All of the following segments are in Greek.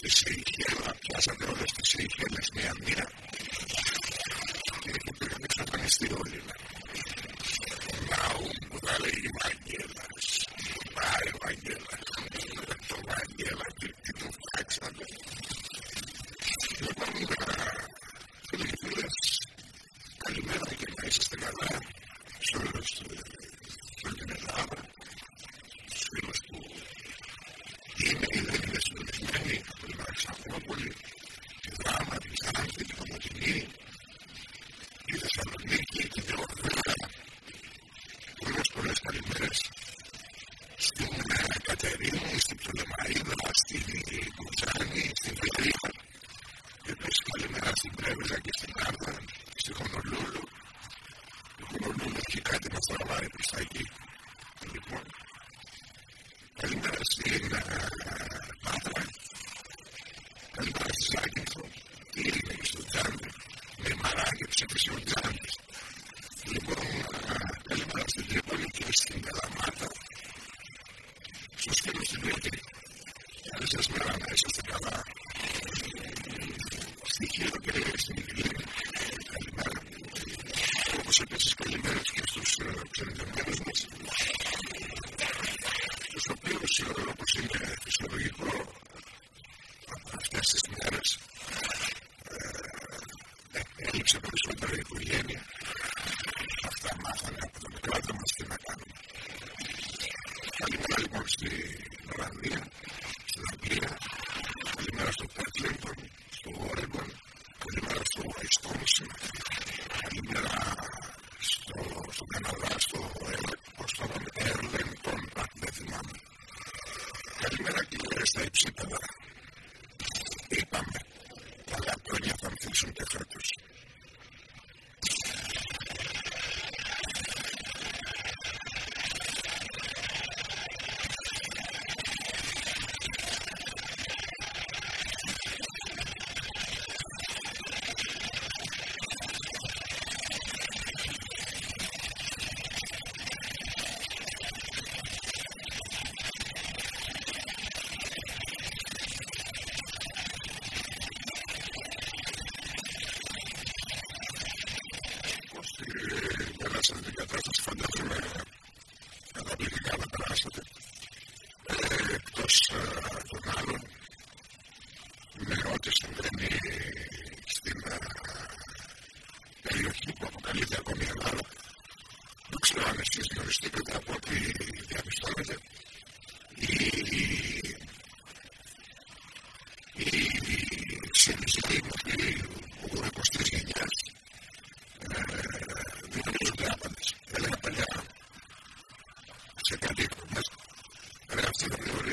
στη Σεϊχέλα, πιάσατε όλες τις Σεϊχέλε μία-μία και εκεί πήγαν εξαφανιστεί όλοι. Λαού μου θα λέει Βαγγέλας. Α, Ευαγγέλα. Το Βαγγέλα, τι του φάξατε. Λοιπόν, φίλοι και φίλες, καλημέρα και να είσαστε καλά σε. Korea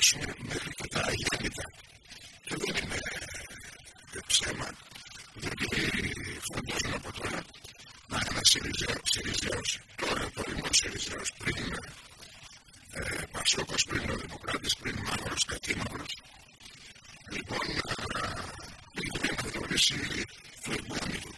και τα αγιονικά. Και δεν είναι ε, για το θέμα. Γιατί φαντάζομαι από τώρα να είμαι σε ριζιό, τώρα το ήμουν σε. Πριν ε, πα, όπω πριν ο Δημοκράτης, πριν άρχισε λοιπόν, να είναι. Λοιπόν, για να μην γνωρίζω.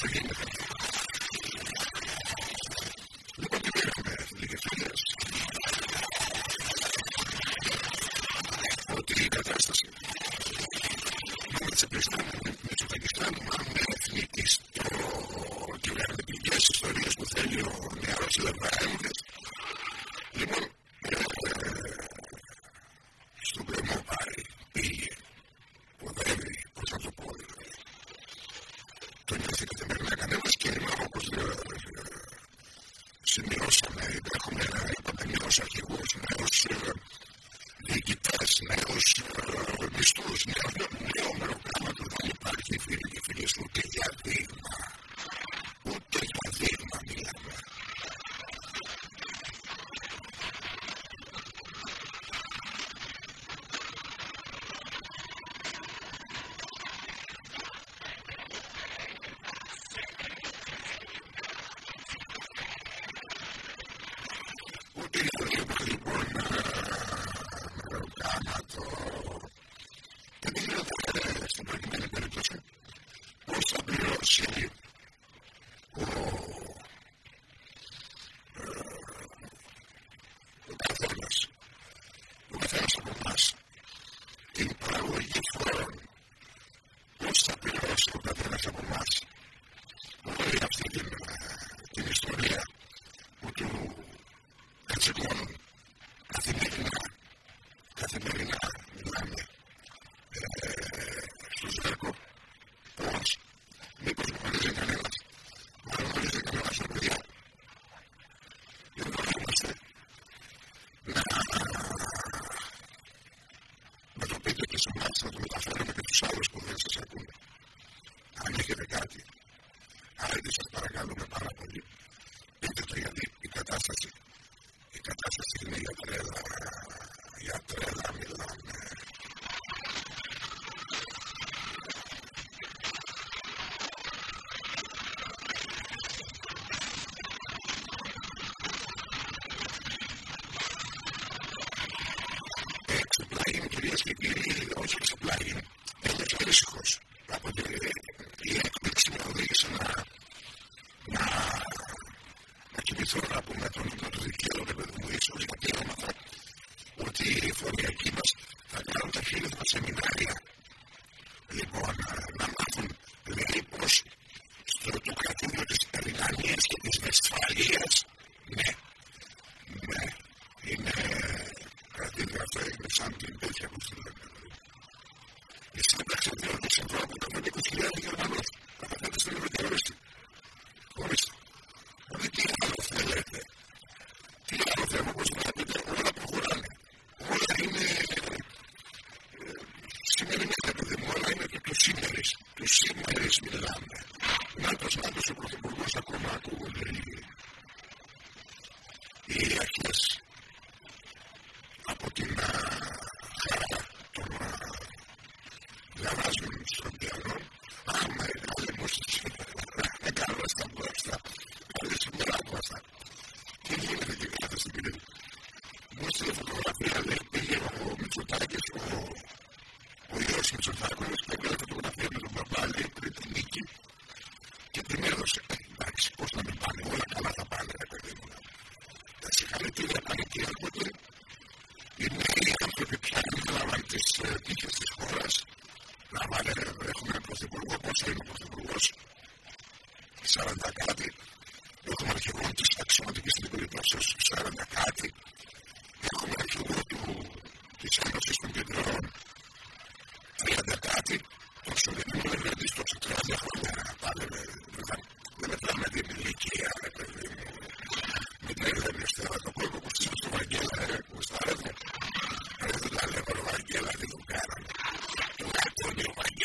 That's the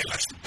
realize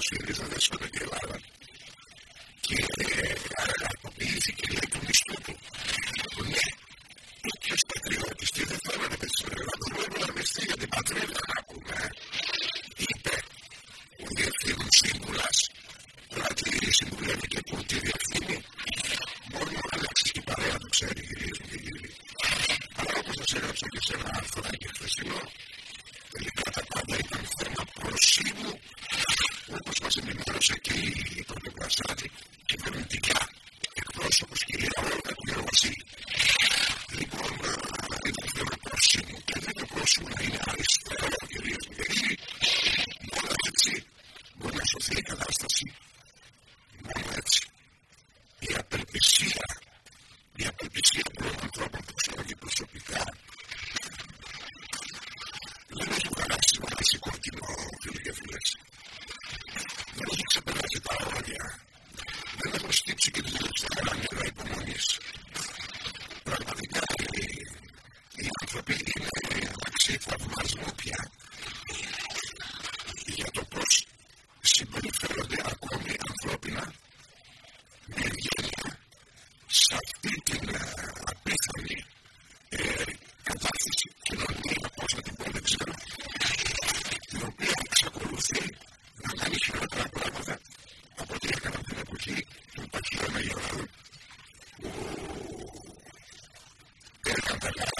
στύψει και τη δήλωση στα νερά υπομονή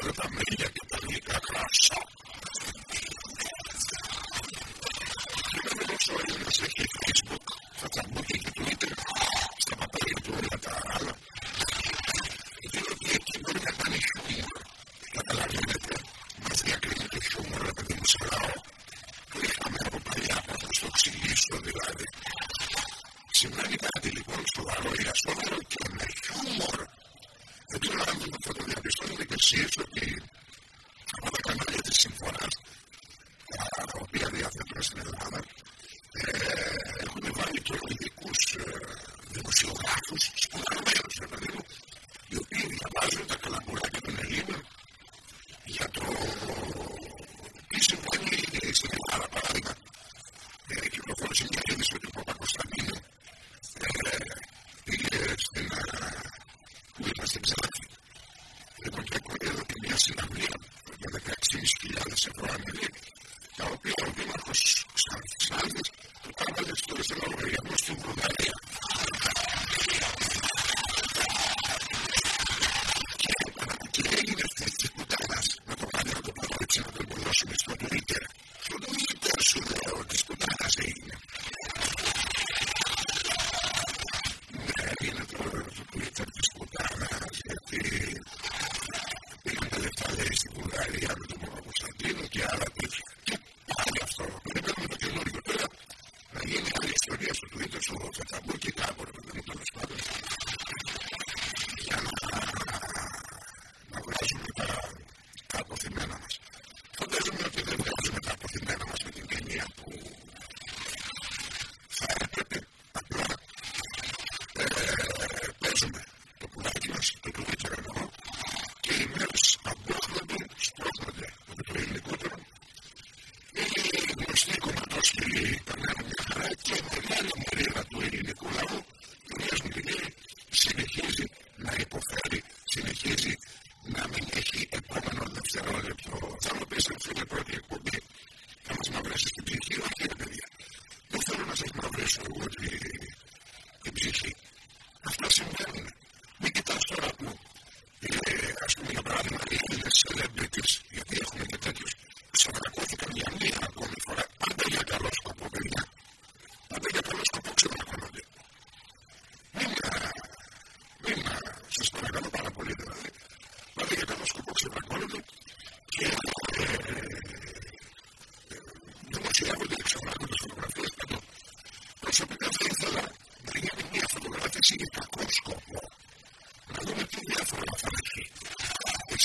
Pero también ya que tal rica.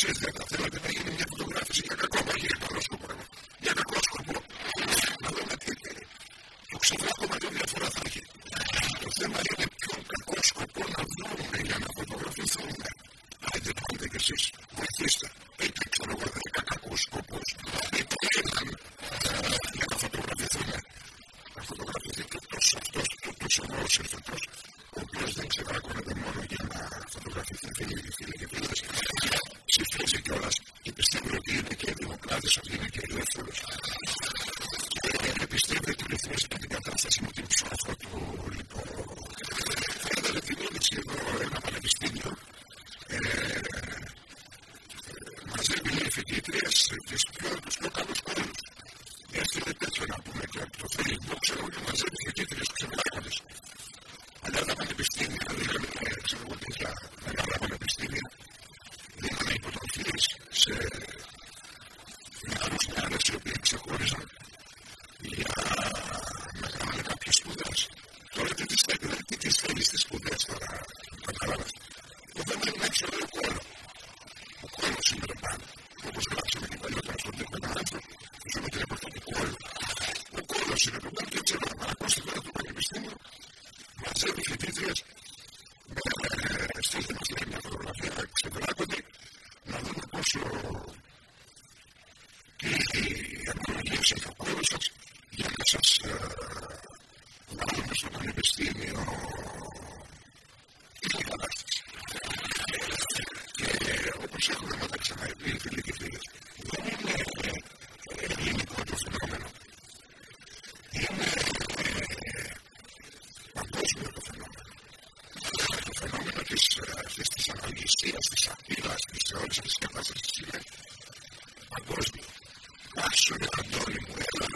Sure, they're not, they're not, they're not, απελπισίας, της αντίδρασης, της όλης της κατάστασης είναι παγκόσμια. Άσου ρε Αντώνη μου, έλα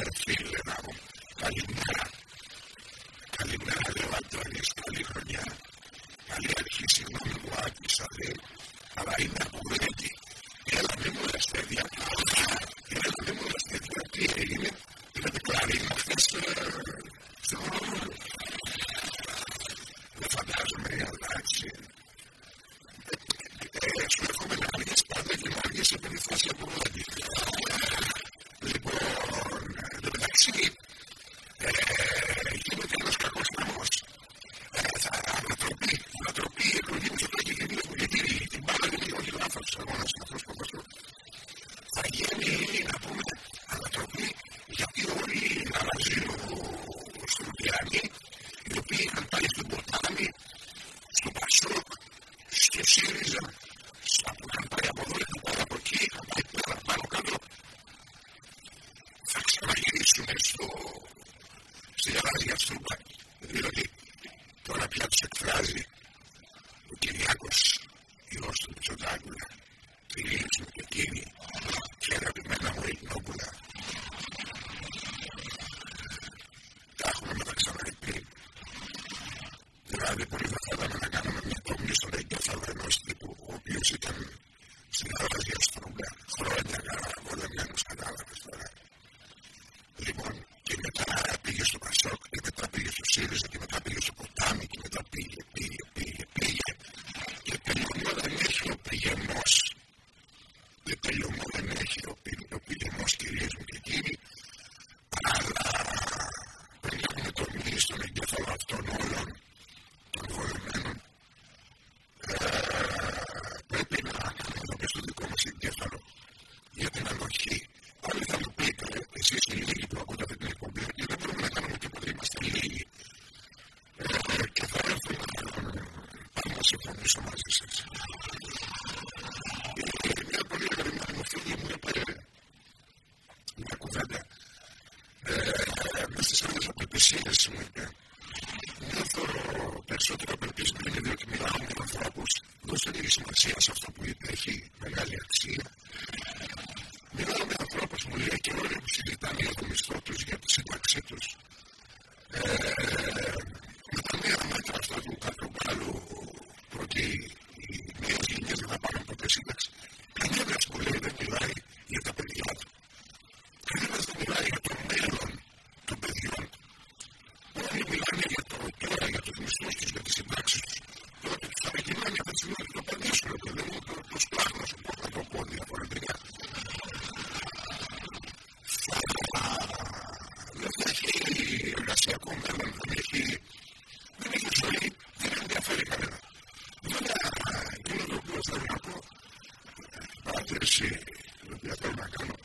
ερώτηση την οποία θέλω να κάνω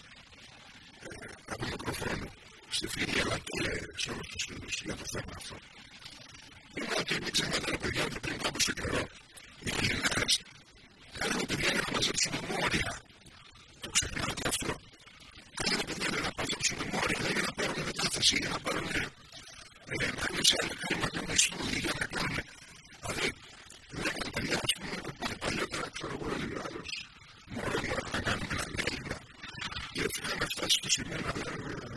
ε, από μικροφόνο στη φίλη αλλά και σε όλους τους φίλους για το θέμα αυτό. Είναι ότι μην ξεχνάτε, παιδιά, ότι πριν κάποιο καιρό οι Ελληνάρε κάνουν παιδιά να μαζέψουν μόρια. Το ξεχνάτε αυτό. Κάνουν παιδιά να μαζέψουν μόρια για να πάρουν μετάθεση, για να πάρουν ένα μισό χρήμα και μισθού για να κάνουν you may not ever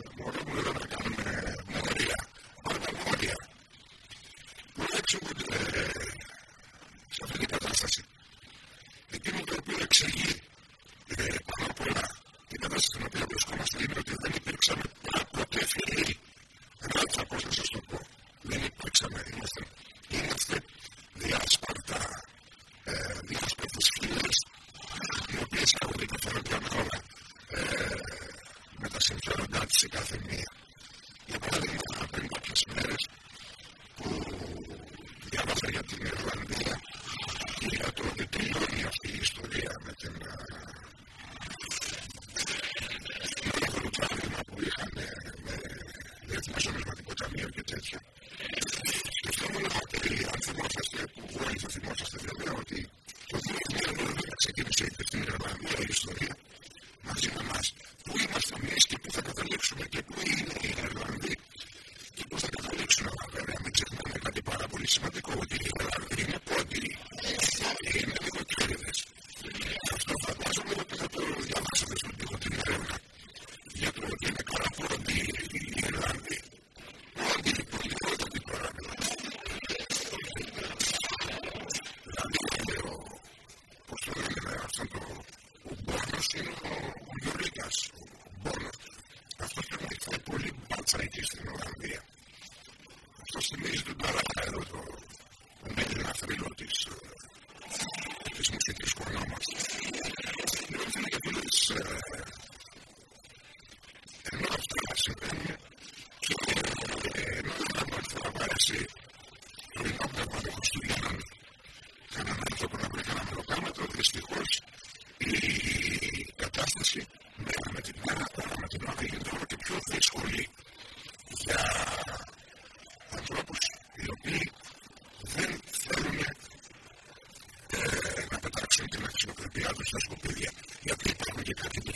στα σκουπίδια. Γιατί υπάρχουν και κάποιοι που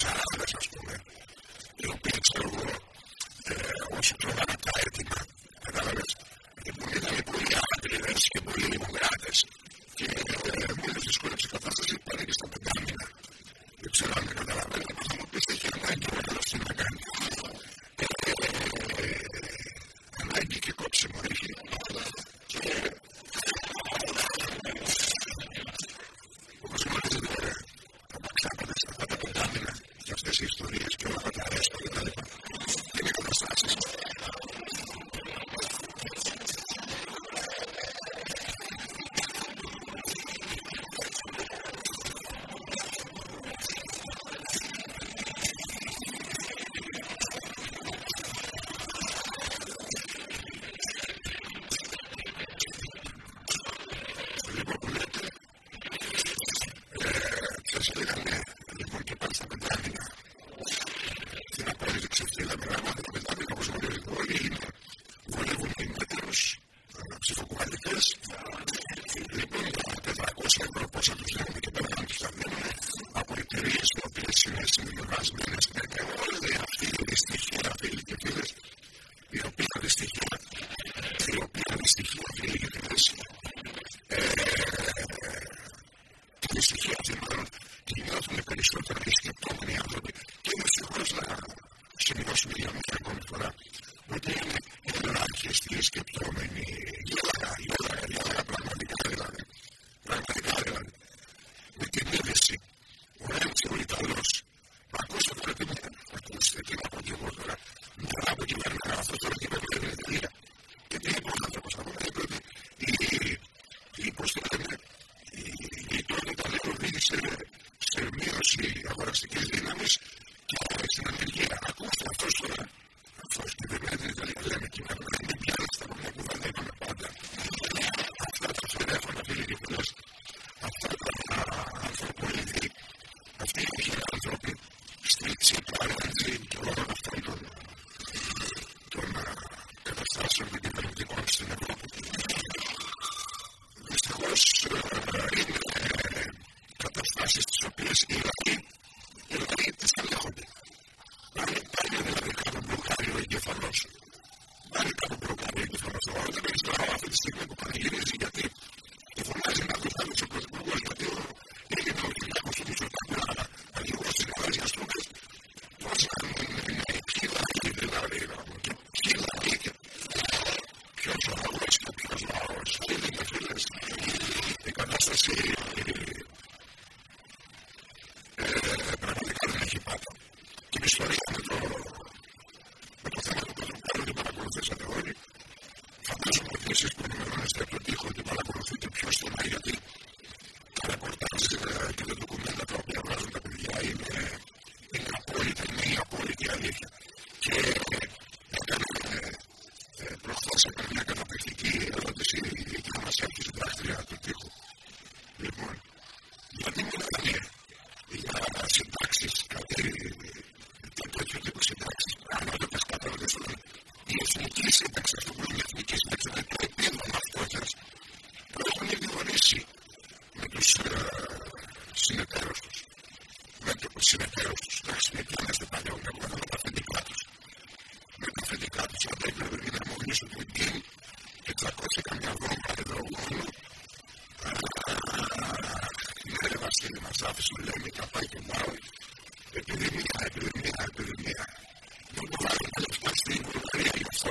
Επειδή μια επιδημία, επιδημία, δεν μπορεί να φτάσει στην Βουλγαρία γι' αυτό.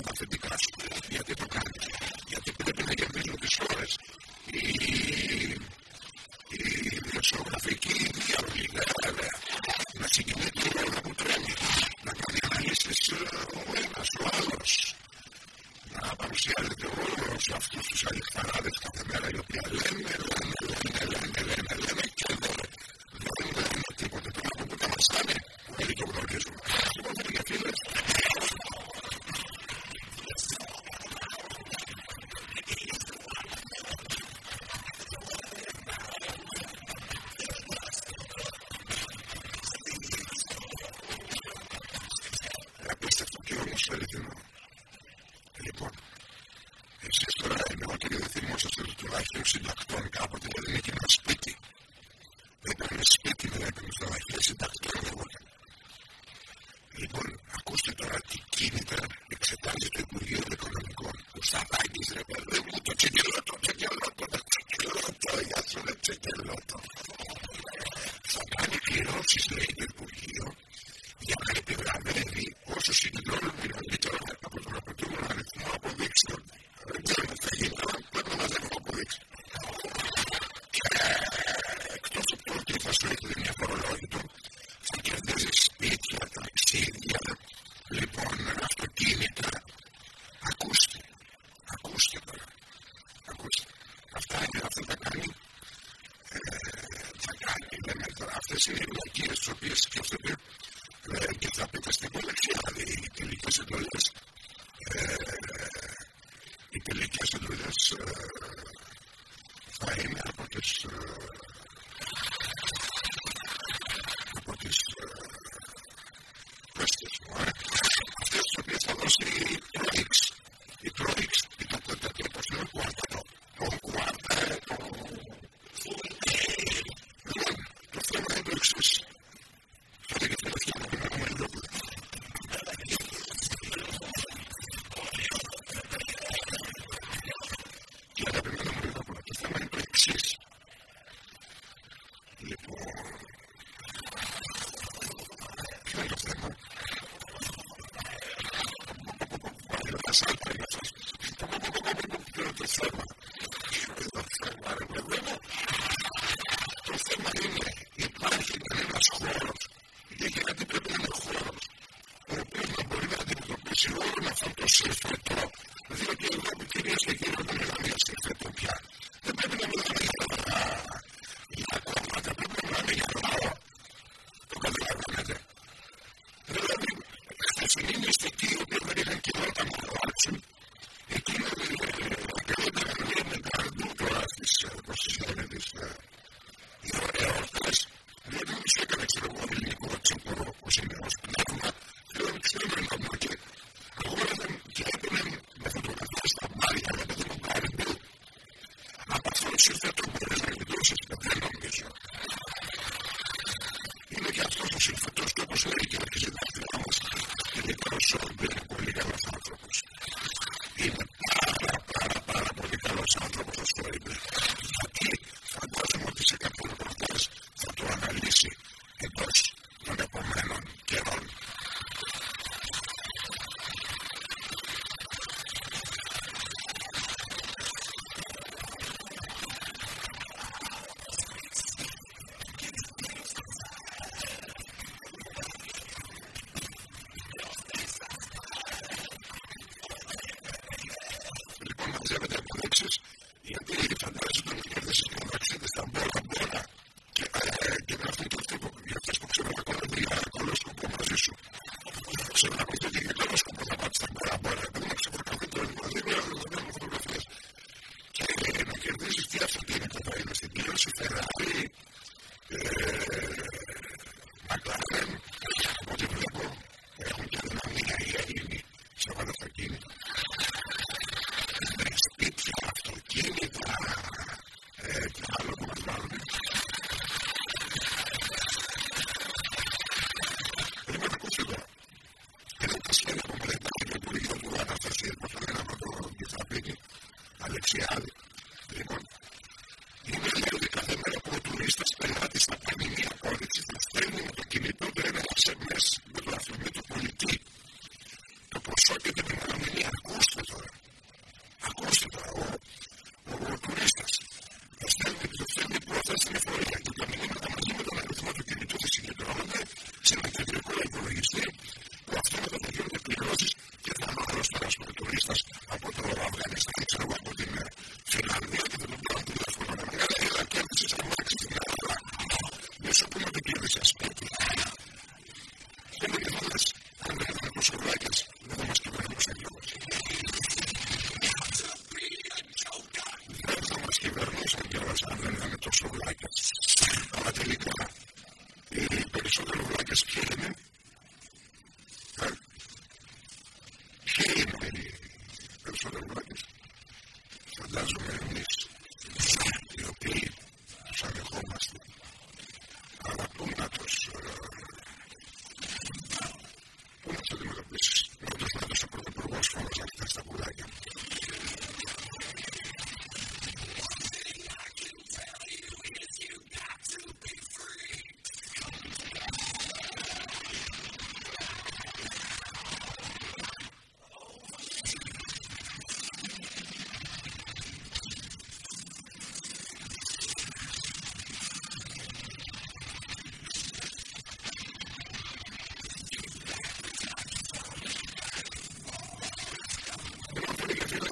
social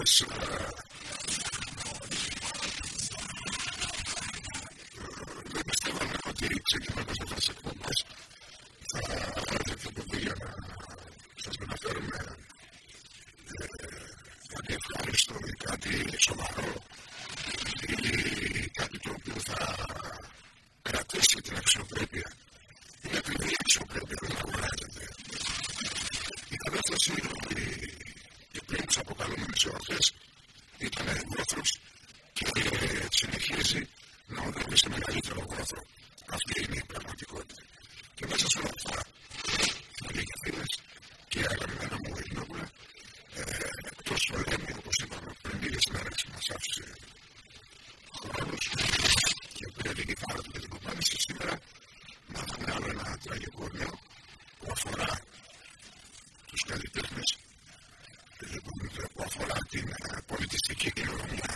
να είσαστε πάντοτε πάρα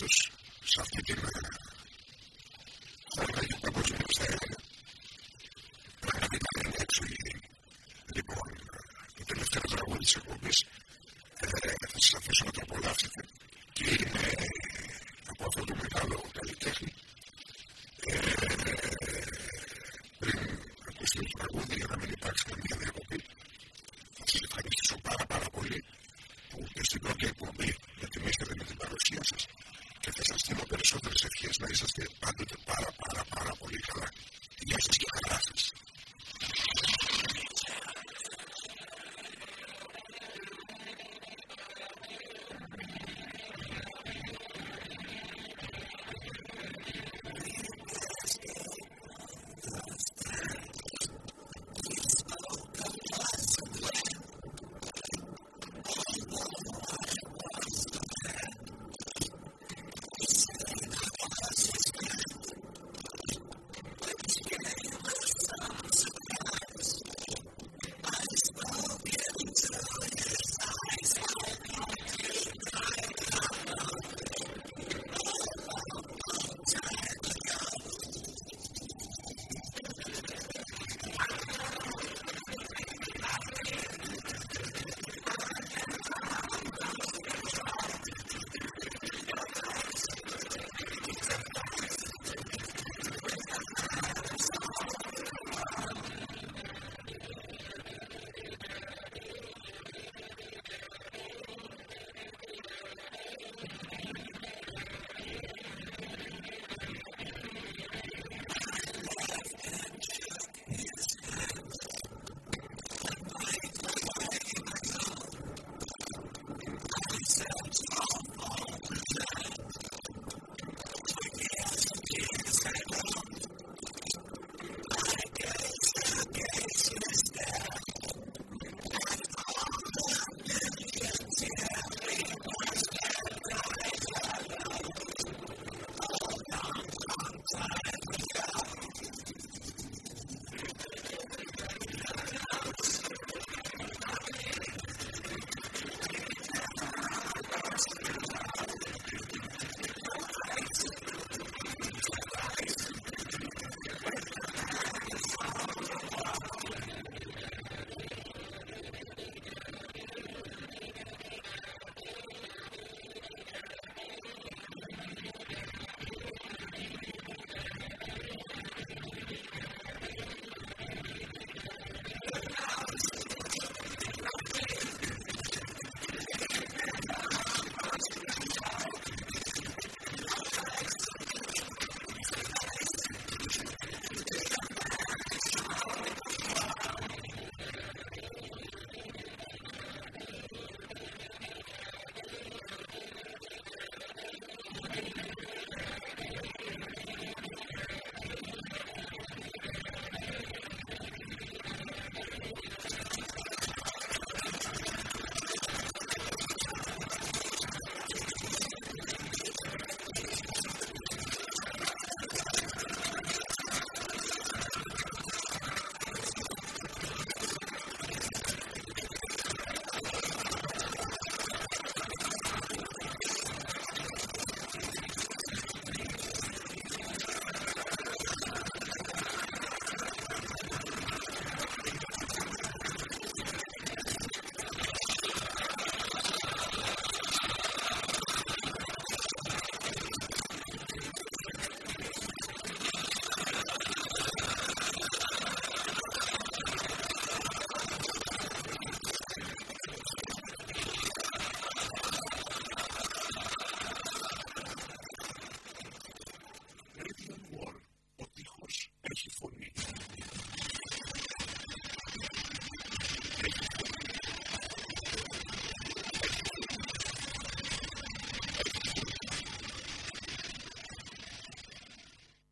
πάρα πάρα πολύ καλά